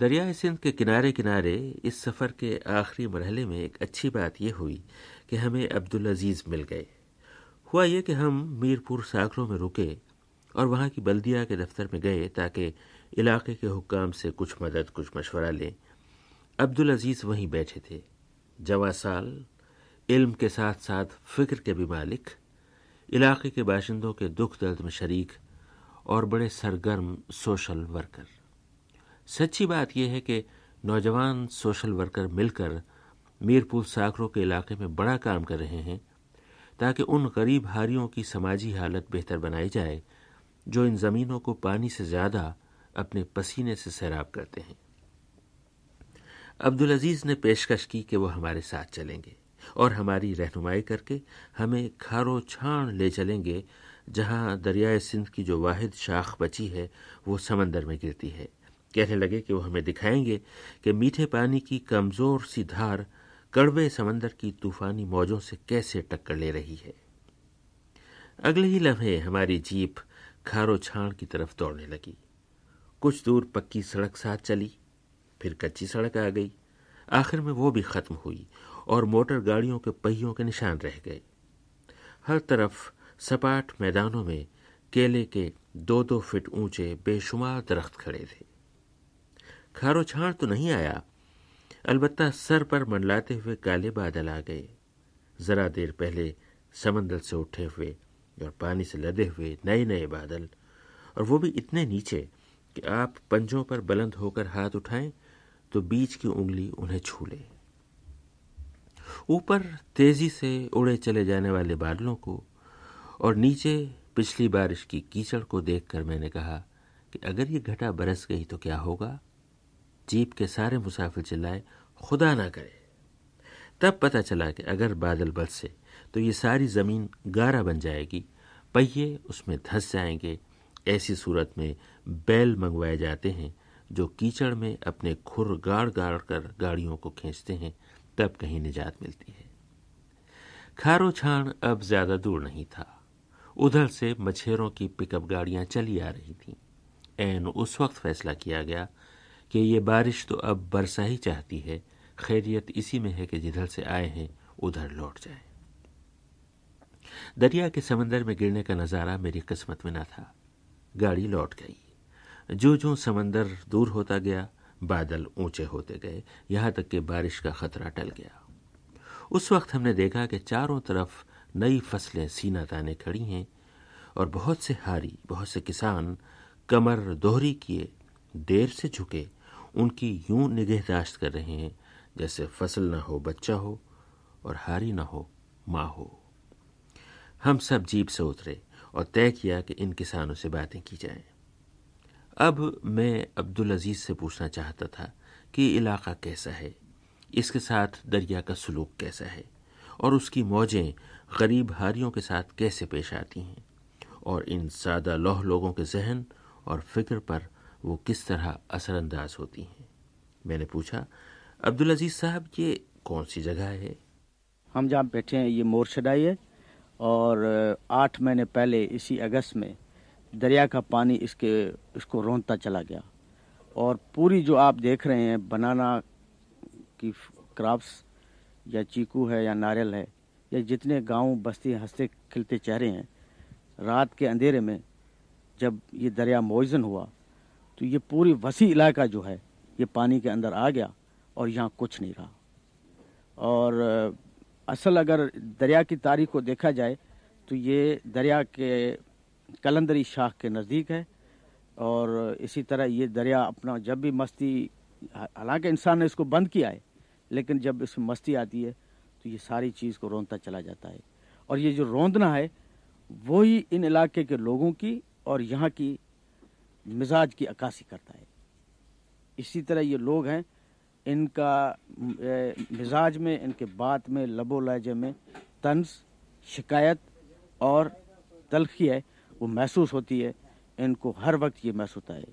دریائے سندھ کے کنارے کنارے اس سفر کے آخری مرحلے میں ایک اچھی بات یہ ہوئی کہ ہمیں عبدالعزیز مل گئے۔ ہوا یہ کہ ہم میر پور ساکروں میں رکے اور وہاں کی بلدیہ کے دفتر میں گئے تاکہ علاقے کے حکام سے کچھ مدد، کچھ مشورہ لیں۔ عبدالعزیز وہیں بیٹھے تھے۔ جوا سال، علم کے ساتھ ساتھ فکر کے بھی مالک، علاقے کے باشندوں کے دکھ درد میں شریک اور بڑے سرگرم سوشل ورکر۔ سچی بات یہ ہے کہ نوجوان سوشل ورکر مل کر میر پور ساکروں کے علاقے میں بڑا کام کر رہے ہیں تاکہ ان غریب ہاریوں کی سماجی حالت بہتر بنائی جائے جو ان زمینوں کو پانی سے زیادہ اپنے پسینے سے سیراب کرتے ہیں۔ عبدالعزیز نے پیشکش کی کہ وہ ہمارے ساتھ چلیں گے اور ہماری رہنمائی کر کے ہمیں کھارو چھان لے چلیں گے جہاں دریائے سندھ کی جو واحد شاخ بچی ہے وہ سمندر میں گرتی ہے۔ کہنے لگے کہ وہ ہمیں دکھائیں گے کہ میٹھے پانی کی کمزور سی دھار کڑوے سمندر کی طوفانی موجوں سے کیسے ٹکر لے رہی ہے۔ اگلے ہی لمحے ہماری جیپ کھارو چھان کی طرف دوڑنے لگی۔ کچھ دور پکی سڑک ساتھ چلی، پھر کچی سڑک آ گئی۔ آخر میں وہ بھی ختم ہوئی اور موٹر گاڑیوں کے پہیوں کے نشان رہ گئے۔ ہر طرف سپاٹ میدانوں میں کیلے کے دو دو فٹ اونچے بے شمار درخت کھڑے تھے۔ کھارو چھاڑ تو نہیں آیا۔ البتہ سر پر منڈلاتے ہوئے کالے بادل آ گئے۔ ذرا دیر پہلے سمندر سے اٹھے ہوئے اور پانی سے لدے ہوئے نئے نئے بادل، اور وہ بھی اتنے نیچے کہ آپ پنجوں پر بلند ہو کر ہاتھ اٹھائیں تو بیچ کی انگلی انہیں چھو لے۔ اوپر تیزی سے اڑے چلے جانے والے بادلوں کو اور نیچے پچھلی بارش کی کیچڑ کو دیکھ کر میں نے کہا کہ اگر یہ گھٹا برس گئی تو کیا ہوگا؟ جیپ کے سارے مسافر چلائے، خدا نہ کرے۔ تب پتہ چلا کہ اگر بادل برسے تو یہ ساری زمین گارا بن جائے گی۔ پہیے اس میں دھس جائیں گے۔ ایسی صورت میں بیل منگوائے جاتے ہیں جو کیچڑ میں اپنے کھر گاڑ گاڑ کر گاڑیوں کو کھینچتے ہیں۔ تب کہیں نجات ملتی ہے۔ کھارو چھان اب زیادہ دور نہیں تھا۔ ادھر سے مچھیروں کی پک اپ گاڑیاں چلی آ رہی تھیں۔ این اس وقت فیصلہ کیا گیا کہ یہ بارش تو اب برسا ہی چاہتی ہے، خیریت اسی میں ہے کہ جدھر سے آئے ہیں، ادھر لوٹ جائیں۔ دریا کے سمندر میں گرنے کا نظارہ میری قسمت میں نہ تھا۔ گاڑی لوٹ گئی۔ جو جو سمندر دور ہوتا گیا، بادل اونچے ہوتے گئے، یہاں تک کہ بارش کا خطرہ ٹل گیا۔ اس وقت ہم نے دیکھا کہ چاروں طرف نئی فصلیں سینا تانے کھڑی ہیں اور بہت سے ہاری، بہت سے کسان کمر دوہری کیے، دیر سے جھکے ان کی یوں نگہداشت کر رہے ہیں جیسے فصل نہ ہو بچہ ہو اور ہاری نہ ہو ماں ہو۔ ہم سب جیپ سے اترے اور طے کیا کہ ان کسانوں سے باتیں کی جائیں۔ اب میں عبدالعزیز سے پوچھنا چاہتا تھا کہ علاقہ کیسا ہے؟ اس کے ساتھ دریا کا سلوک کیسا ہے؟ اور اس کی موجیں غریب ہاریوں کے ساتھ کیسے پیش آتی ہیں؟ اور ان سادہ لوہ لوگوں کے ذہن اور فکر پر وہ کس طرح اثر انداز ہوتی ہیں؟ میں نے پوچھا، عبدالعزیز صاحب، یہ کون سی جگہ ہے؟ ہم جہاں بیٹھے ہیں، یہ مورشدائی ہے اور آٹھ مہینے پہلے اسی اگست میں دریا کا پانی اس کے، اس کو رونتا چلا گیا اور پوری جو آپ دیکھ رہے ہیں، بنانا کی کراپس یا چیکو ہے یا ناریل ہے یا جتنے گاؤں بستی ہنستے کھلتے چہرے ہیں، رات کے اندھیرے میں جب یہ دریا موزن ہوا تو یہ پوری وسیع علاقہ جو ہے، یہ پانی کے اندر آ گیا اور یہاں کچھ نہیں رہا۔ اور اصل اگر دریا کی تاریخ کو دیکھا جائے تو یہ دریا کے کلندری شاخ کے نزدیک ہے۔ اور اسی طرح یہ دریا اپنا جب بھی مستی، حالانکہ انسان نے اس کو بند کیا ہے، لیکن جب اس میں مستی آتی ہے تو یہ ساری چیز کو رونتا چلا جاتا ہے۔ اور یہ جو روندنا ہے، وہی ان علاقے کے لوگوں کی اور یہاں کی مزاج کی عکاسی کرتا ہے۔ اسی طرح یہ لوگ ہیں، ان کا مزاج میں، ان کے بات میں، لب و لہجے میں طنز، شکایت اور تلخی ہے، وہ محسوس ہوتی ہے۔ ان کو ہر وقت یہ محسوس ہوتا ہے،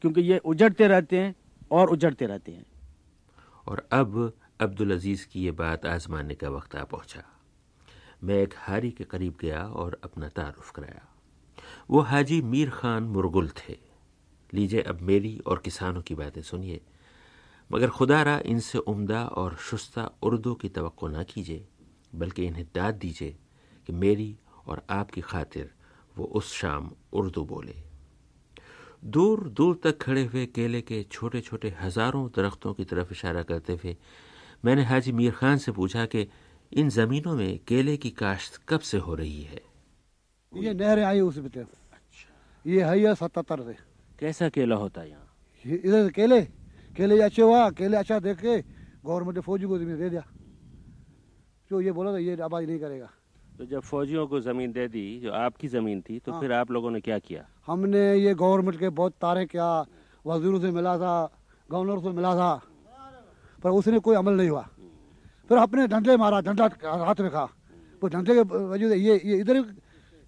کیونکہ یہ اجڑتے رہتے ہیں اور اجڑتے رہتے ہیں۔ اور اب عبدالعزیز کی یہ بات آزمانے کا وقت آ پہنچا۔ میں ایک ہاری کے قریب گیا اور اپنا تعارف کرایا۔ وہ حاجی میر خان مرگل تھے۔ لیجیے اب میری اور کسانوں کی باتیں سنیے۔ مگر خدا را ان سے عمدہ اور شستہ اردو کی توقع نہ کیجیے بلکہ انہیں داد دیجیے کہ میری اور آپ کی خاطر وہ اس شام اردو بولے۔ دور دور تک کھڑے ہوئے کیلے کے چھوٹے چھوٹے ہزاروں درختوں کی طرف اشارہ کرتے ہوئے میں نے حاجی میر خان سے پوچھا کہ ان زمینوں میں کیلے کی کاشت کب سے ہو رہی ہے؟ یہ نہریں آئی اس میں یہ ہے یہ سے۔ کیسا کیلا ہوتا ہے یہاں؟ یہ ادھر کیلے کیلے اچھے ہوا کیلے اچھا دیکھ کے گورنمنٹ نے فوجی کو زمین دے دیا۔ جو یہ بولا تھا یہ آبادی نہیں کرے گا۔ تو جب فوجیوں کو زمین دے دی جو آپ کی زمین تھی تو پھر آپ لوگوں نے کیا کیا؟ ہم نے یہ گورنمنٹ کے بہت تارے کیا وزیروں سے ملا تھا گورنر سے ملا تھا پر اس نے کوئی عمل نہیں ہوا۔ پھر اپنے ڈنڈے مارا ڈنڈا ہاتھ میں کھا۔ وہ ڈنڈے کے وجہ سے یہ یہ ادھر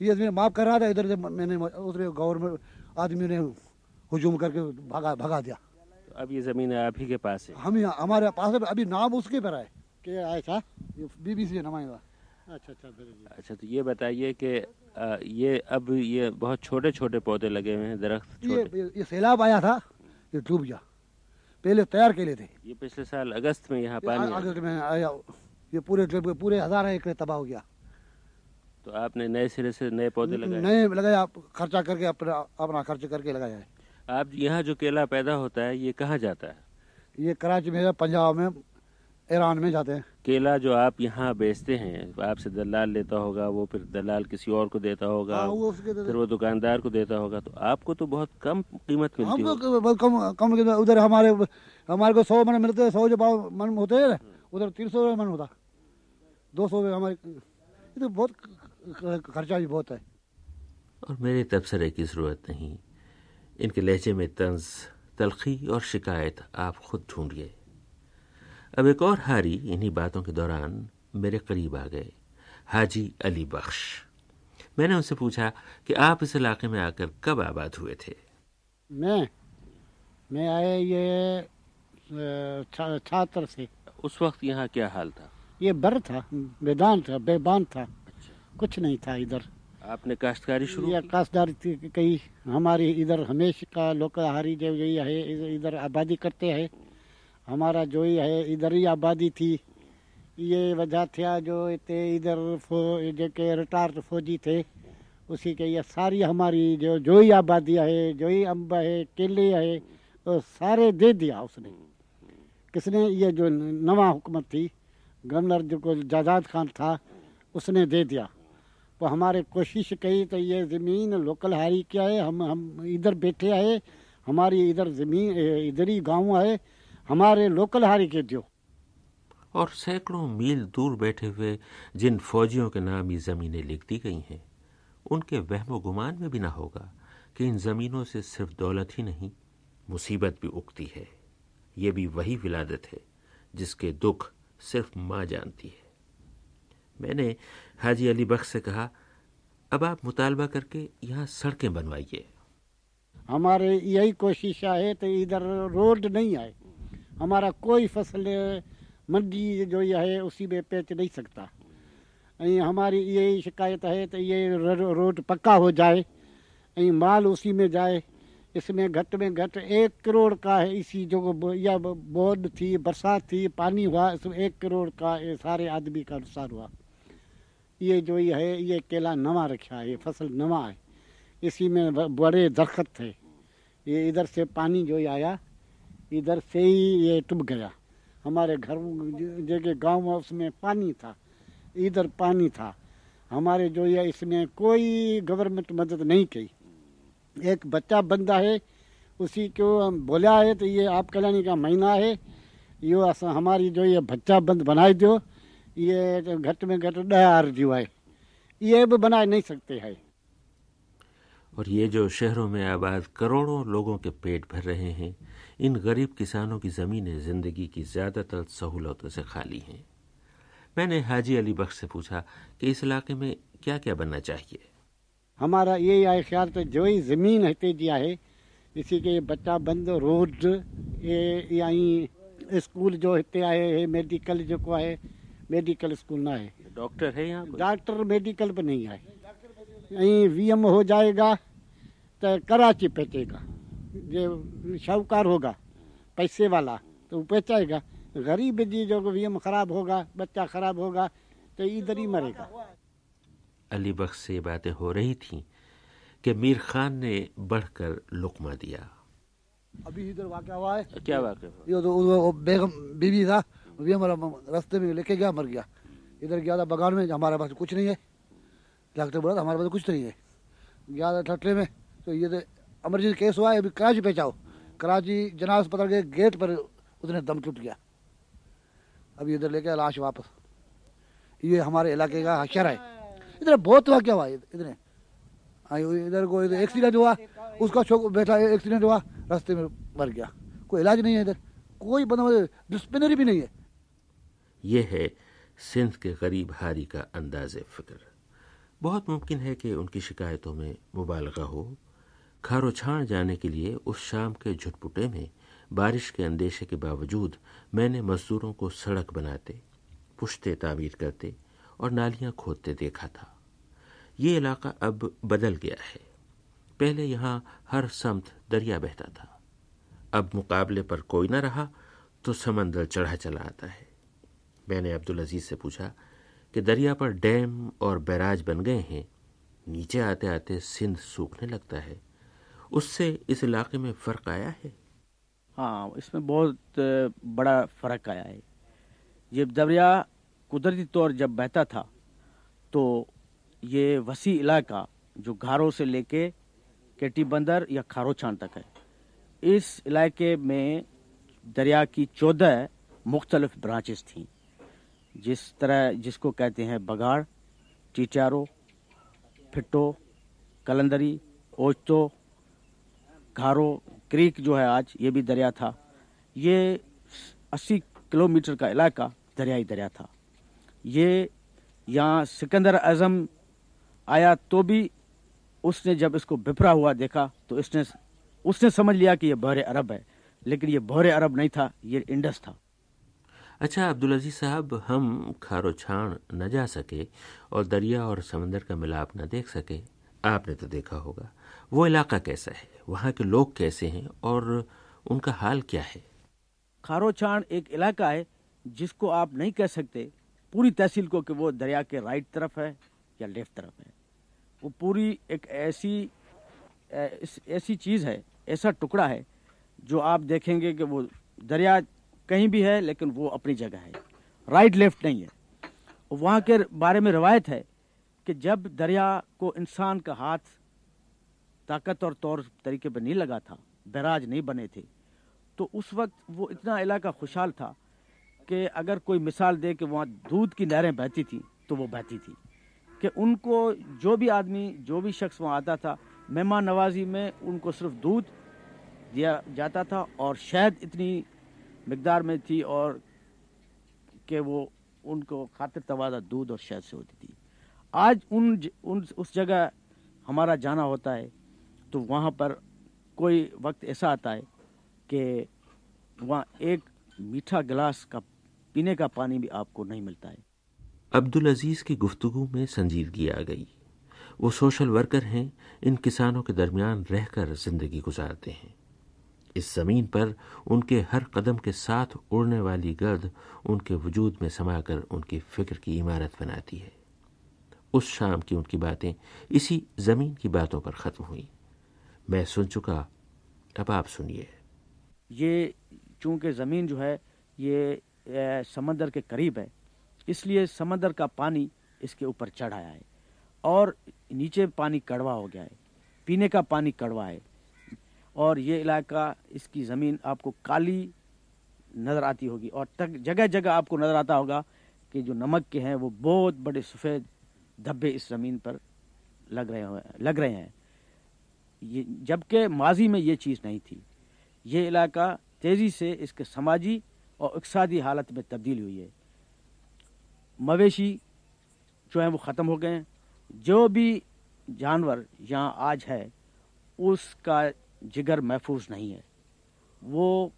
یہ زمین معاف کر رہا تھا ادھر سے میں نے ادھر گورنمنٹ آدمی نے ہجوم کر کے بھگا بھگا دیا۔ اب یہ زمین آپ ہی کے پاس ہے۔ ہم یہاں ہمارے پاس ہے، ابھی نام اس کے پر ہے کہ آئے تھا بی بی سی نمائندہ اچھا اچھا اچھا تو یہ بتائیے کہ یہ اب یہ بہت چھوٹے چھوٹے پودے لگے ہوئے ہیں درخت چھوٹے۔ یہ سیلاب آیا تھا یہ ڈوب گیا۔ پہلے تیار کے لیے تھے۔ یہ پچھلے سال اگست میں یہاں پانی۔ اگست میں آیا۔ یہ پورے ڈوب پورے ہزار ایکڑ تباہ ہو گیا۔ تو آپ نے نئے سرے سے نئے پودے لگائے۔ نہیں لگایا خرچہ کر کے اپنا اپنا خرچ کر کے لگایا ہے آپ یہاں جو کیلا پیدا ہوتا ہے یہ کہاں جاتا ہے؟ یہ کراچی میں ہے، پنجاب میں ایران میں جاتے ہیں۔ کیلا جو آپ یہاں بیچتے ہیں آپ سے دلال لیتا ہوگا وہ پھر دلال کسی اور کو دیتا ہوگا ہاں، پھر وہ دکاندار کو دیتا ہوگا تو آپ کو تو بہت کم قیمت ملتی بہت کم کم کے ادھر ہمارے ہمارے کو سو من ملتے ہیں سو جو باؤ من ہوتے ہیں نا ادھر تین سو من ہوتا۔ دو سو ہمارے یہ تو بہت خرچہ بھی بہت ہے۔ اور میرے تبصرے کی ضرورت نہیں؟ ان کے لہجے میں طنز تلخی اور شکایت آپ خود ڈھونڈیے۔ اب ایک اور ہاری انہی باتوں کے دوران میرے قریب آ گئے حاجی علی بخش۔ میں نے ان سے پوچھا کہ آپ اس علاقے میں آ کر کب آباد ہوئے تھے؟ میں؟ میں آئے یہ چھہتر سے۔ اس وقت یہاں کیا حال تھا؟ یہ بر تھا میدان تھا بیبان تھا۔ کچھ نہیں تھا ادھر۔ آپ نے کاشتکاری شروع یہ کی؟ کہ کئی ہماری ادھر ہمیشہ کا لوک ہاری جو یہی ہے ادھر- آبادی کرتے ہیں۔ ہمارا جو ہی ہے ادھر ہی آبادی تھی۔ یہ وجہ تھا جو تے ادھر فو جو کہ ریٹائر فوجی تھے۔ اسی کے یہ ساری ہماری جو جو ہی آبادی ہے جو ہی امب ہے کیلے ہے وہ سارے دے دیا اس نے۔ کس نے؟ یہ جو نواں حکومت تھی گورنر جو کو جازاد خان تھا اس نے دے دیا۔ تو ہمارے کوشش کی تو یہ زمین لوکل ہاری کیا ہے؟ ہم ہم ادھر بیٹھے آئے، ہماری ادھر زمین ادھر ہی گاؤں ہے ہمارے لوکل ہاری کے دیو۔ اور سینکڑوں میل دور بیٹھے ہوئے جن فوجیوں کے نام یہ زمینیں لکھ دی گئی ہیں، ان کے وہم و گمان میں بھی نہ ہوگا کہ ان زمینوں سے صرف دولت ہی نہیں، مصیبت بھی اگتی ہے۔ یہ بھی وہی ولادت ہے جس کے دکھ صرف ماں جانتی ہے۔ میں نے حاجی علی بخش سے کہا، اب آپ مطالبہ کر کے یہاں سڑکیں بنوائیے۔ ہمارے یہی کوشش ہے تو ادھر روڈ نہیں آئے۔ ہمارا کوئی فصل منڈی جو یہ ہے، اسی میں بیچ نہیں سکتا۔ ہماری یہی شکایت ہے تو یہ روڈ پکا ہو جائے۔ مال اسی میں جائے۔ اس میں گھٹ میں گھٹ ایک کروڑ کا ہے۔ اسی جو یا بورڈ تھی، برسات تھی، پانی ہوا، اس میں ایک کروڑ کا سارے آدمی کا نقصان ہوا۔ یہ جو یہ ہے، یہ کیلا نواں رکھا ہے، یہ فصل نواں ہے۔ اسی میں بڑے درخت تھے۔ یہ ادھر سے پانی جو یہ آیا، ادھر سے ہی یہ ٹوٹ گیا۔ ہمارے گھر جگہ گاؤں میں اس میں پانی تھا، ادھر پانی تھا۔ ہمارے جو یہ اس میں کوئی گورنمنٹ مدد نہیں کی۔ ایک بچہ بندہ ہے، اسی کو بولا ہے تو یہ آپ کلانے کا مہینہ ہے۔ یہ ہماری جو یہ بچہ بند بنائی دو۔ یہ گھٹ میں گھٹ آر جو ہے۔ یہ بھی بنا نہیں سکتے ہیں۔ اور یہ جو شہروں میں آباد کروڑوں لوگوں کے پیٹ بھر رہے ہیں ان غریب کسانوں کی زمینیں زندگی کی زیادہ تر سہولتوں سے خالی ہیں۔ میں نے حاجی علی بخش سے پوچھا کہ اس علاقے میں کیا کیا بننا چاہیے؟ ہمارا یہ آئے خیال تو جو ہی زمین ہتے جی ہے اسی کے بچہ بند روڈ یہ یہیں اسکول جو ہتے آئے میڈیکل جو کو ہے میڈیکل اسکول نہ ہے ڈاکٹر ہے یہاں؟ ڈاکٹر میڈیکل بھی نہیں ہے یہیں وی ایم ہو جائے گا تو کراچی پہنچے گا۔ جو شاہوکار ہوگا پیسے والا تو وہ پہچائے گا۔ غریب جی جو ویم خراب ہوگا بچہ خراب ہوگا تو ادھر ہی مرے گا۔ علی بخش سے یہ باتیں ہو رہی تھیں کہ میر خان نے بڑھ کر لقمہ دیا۔ ابھی ادھر واقعہ ہوا ہے۔ کیا واقع یہ تو وہ بیگم بیوی تھا۔ وہ ہمارا راستے میں لے کے گیا، مر گیا۔ ادھر گیا تھا بغان میں، ہمارے پاس کچھ نہیں ہے۔ ڈاکٹر بولا تھا ہمارے پاس کچھ نہیں ہے۔ گیا تھا ٹھٹرے میں۔ تو یہ ایمرجنسی کیس ہوا ہے، ابھی کراچی پہنچاؤ کراچی جناب اسپتال کے گیٹ پر اس نے دم ٹوٹ گیا۔ ابھی ادھر لے کے لاش واپس۔ یہ ہمارے علاقے کا حشر ہے۔ ادھر بہت واقعہ ہوا ادھر ادھر کو ایکسیڈنٹ ہوا۔ اس کا چھوک بیٹا ایکسیڈنٹ ہوا۔ راستے میں مر گیا۔ کوئی علاج نہیں ہے ادھر۔ کوئی بنا ڈسپلنری بھی نہیں ہے۔ یہ ہے سندھ کے غریب ہاری کا انداز فکر۔ بہت ممکن ہے کہ ان کی شکایتوں میں مبالغہ ہو۔ کھارو چھان جانے کے لیے اس شام کے جھٹ پٹے میں بارش کے اندیشے کے باوجود میں نے مزدوروں کو سڑک بناتے، پشتے تعمیر کرتے اور نالیاں کھودتے دیکھا تھا۔ یہ علاقہ اب بدل گیا ہے۔ پہلے یہاں ہر سمت دریا بہتا تھا۔ اب مقابلے پر کوئی نہ رہا تو سمندر چڑھا چلا آتا ہے۔ میں نے عبدالعزیز سے پوچھا کہ دریا پر ڈیم اور بیراج بن گئے ہیں، نیچے آتے آتے سندھ سوکھنے لگتا ہے۔ اس سے اس علاقے میں فرق آیا ہے؟ ہاں اس میں بہت بڑا فرق آیا ہے۔ یہ دریا قدرتی طور جب بہتا تھا تو یہ وسیع علاقہ جو گھاروں سے لے کے کیٹی بندر یا کھارو چھان تک ہے۔ اس علاقے میں دریا کی چودہ مختلف برانچز تھیں۔ جس طرح جس کو کہتے ہیں بگاڑ ٹیچارو پھٹو، کلندری، اوچتو، گھارو، کریک جو ہے آج، یہ بھی دریا تھا۔ یہ اسی کلومیٹر کا علاقہ دریائی دریا تھا۔ یہ یہاں سکندر اعظم آیا تو بھی اس نے جب اس کو بپرا ہوا دیکھا تو اس نے اس نے سمجھ لیا کہ یہ بحر عرب ہے، لیکن یہ بحر عرب نہیں تھا، یہ انڈس تھا۔ اچھا عبدالعزیز صاحب، ہم کھارو چھان نہ جا سکے اور دریا اور سمندر کا ملاپ نہ دیکھ سکے۔ آپ نے تو دیکھا ہوگا۔ وہ علاقہ کیسا ہے؟ وہاں کے لوگ کیسے ہیں؟ اور ان کا حال کیا ہے؟ کھارو چھان ایک علاقہ ہے جس کو آپ نہیں کہہ سکتے۔ پوری تحصیل کو کہ وہ دریا کے رائٹ طرف ہے یا لیفٹ طرف ہے۔ وہ پوری ایک ایسی ایسی چیز ہے، ایسا ٹکڑا ہے جو آپ دیکھیں گے کہ وہ دریا کہیں بھی ہے، لیکن وہ اپنی جگہ ہے۔ رائٹ لیفٹ نہیں ہے۔ وہاں کے بارے میں روایت ہے کہ جب دریا کو انسان کا ہاتھ طاقت اور طور طریقے پہ نہیں لگا تھا، بیراج نہیں بنے تھے، تو اس وقت وہ اتنا علاقہ خوشحال تھا کہ اگر کوئی مثال دے کہ وہاں دودھ کی نہریں بہتی تھیں، تو وہ بہتی تھی کہ ان کو جو بھی آدمی، جو بھی شخص وہاں آتا تھا، مہمان نوازی میں ان کو صرف دودھ دیا جاتا تھا اور شہد اتنی مقدار میں تھی اور کہ وہ ان کو خاطر توازہ دودھ اور شہد سے ہوتی تھی۔ آج ان اس جگہ ہمارا جانا ہوتا ہے تو وہاں پر کوئی وقت ایسا آتا ہے کہ وہاں ایک میٹھا گلاس کا پینے کا پانی بھی آپ کو نہیں ملتا ہے۔ عبدالعزیز کی گفتگو میں سنجیدگی آ گئی۔ وہ سوشل ورکر ہیں، ان کسانوں کے درمیان رہ کر زندگی گزارتے ہیں۔ اس زمین پر ان کے ہر قدم کے ساتھ اڑنے والی گرد ان کے وجود میں سما کر ان کی فکر کی عمارت بناتی ہے۔ اس شام کی ان کی باتیں اسی زمین کی باتوں پر ختم ہوئی میں سن چکا، اب آپ سنیے۔ یہ چونکہ زمین جو ہے، یہ سمندر کے قریب ہے، اس لیے سمندر کا پانی اس کے اوپر چڑھ آیا ہے اور نیچے پانی کڑوا ہو گیا ہے، پینے کا پانی کڑوا ہے۔ اور یہ علاقہ اس کی زمین آپ کو کالی نظر آتی ہوگی اور جگہ جگہ آپ کو نظر آتا ہوگا کہ جو نمک کے ہیں وہ بہت بڑے سفید دھبے اس زمین پر لگ رہے ہوئے لگ رہے ہیں۔ یہ جبکہ ماضی میں یہ چیز نہیں تھی۔ یہ علاقہ تیزی سے اس کے سماجی اور اقتصادی حالت میں تبدیل ہوئی ہے۔ مویشی جو ہیں وہ ختم ہو گئے ہیں۔ جو بھی جانور یہاں آج ہے، اس کا جگر محفوظ نہیں ہے۔ وہ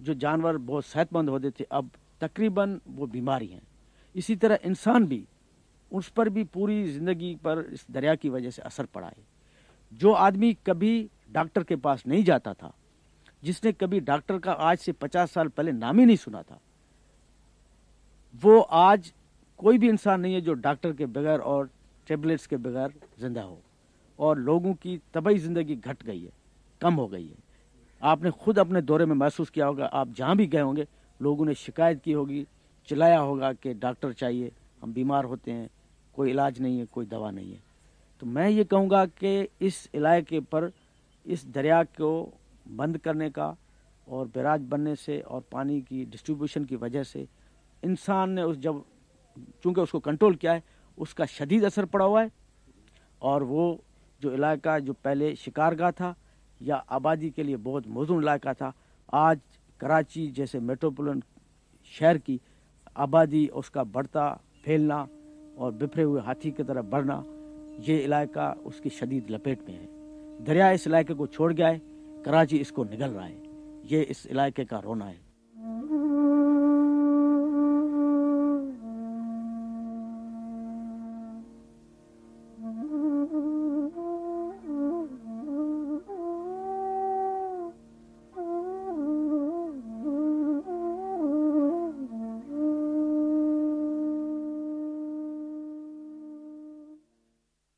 جو جانور بہت صحت مند ہوتے تھے، اب تقریباً وہ بیماری ہیں۔ اسی طرح انسان بھی اس پر بھی پوری زندگی پر اس دریا کی وجہ سے اثر پڑا ہے۔ جو آدمی کبھی ڈاکٹر کے پاس نہیں جاتا تھا، جس نے کبھی ڈاکٹر کا آج سے پچاس سال پہلے نام ہی نہیں سنا تھا، وہ آج کوئی بھی انسان نہیں ہے جو ڈاکٹر کے بغیر اور ٹیبلٹس کے بغیر زندہ ہو۔ اور لوگوں کی طبعی زندگی گھٹ گئی ہے۔ کم ہو گئی ہے۔ آپ نے خود اپنے دورے میں محسوس کیا ہوگا، آپ جہاں بھی گئے ہوں گے، لوگوں نے شکایت کی ہوگی، چلایا ہوگا کہ ڈاکٹر چاہیے، ہم بیمار ہوتے ہیں، کوئی علاج نہیں ہے، کوئی دوا نہیں ہے۔ تو میں یہ کہوں گا کہ اس علاقے پر، اس دریا کو بند کرنے کا اور بیراج بننے سے اور پانی کی ڈسٹریبیوشن کی وجہ سے انسان نے اس جب، چونکہ اس کو کنٹرول کیا ہے، اس کا شدید اثر پڑا ہوا ہے اور وہ جو علاقہ جو پہلے شکارگاہ تھا یا آبادی کے لیے بہت موزوں علاقہ تھا۔ آج کراچی جیسے میٹروپولن شہر کی آبادی اس کا بڑھتا، پھیلنا اور بفرے ہوئے ہاتھی کی طرح بڑھنا، یہ علاقہ اس کی شدید لپیٹ میں ہے۔ دریا اس علاقے کو چھوڑ گیا ہے، کراچی اس کو نگل رہا ہے۔ یہ اس علاقے کا رونا ہے۔